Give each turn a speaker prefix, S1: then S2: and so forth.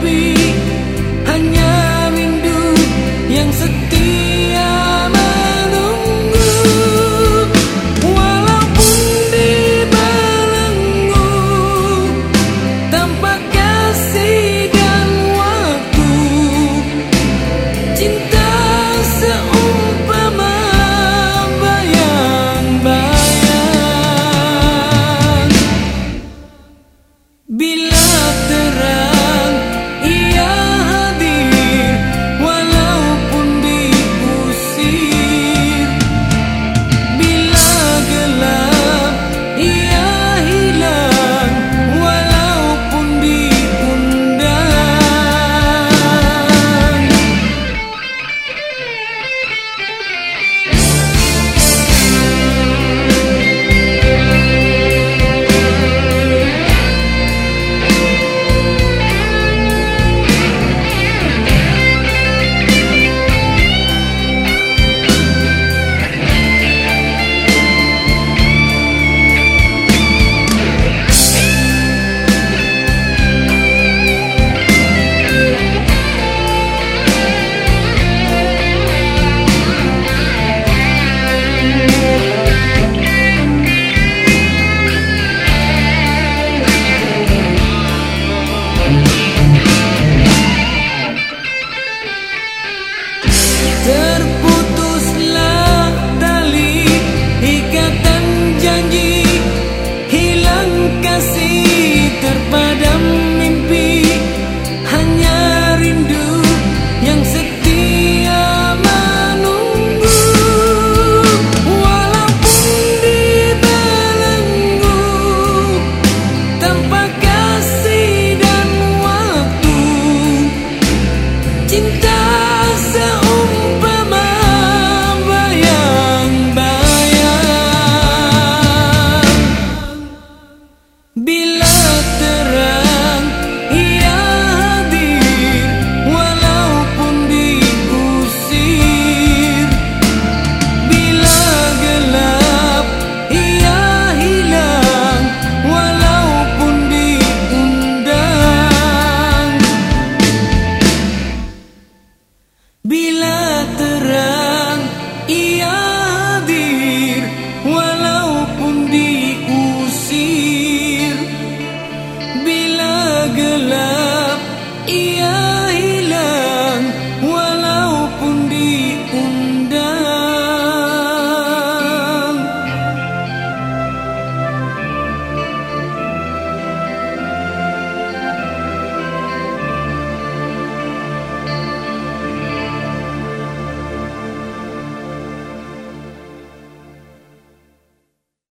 S1: be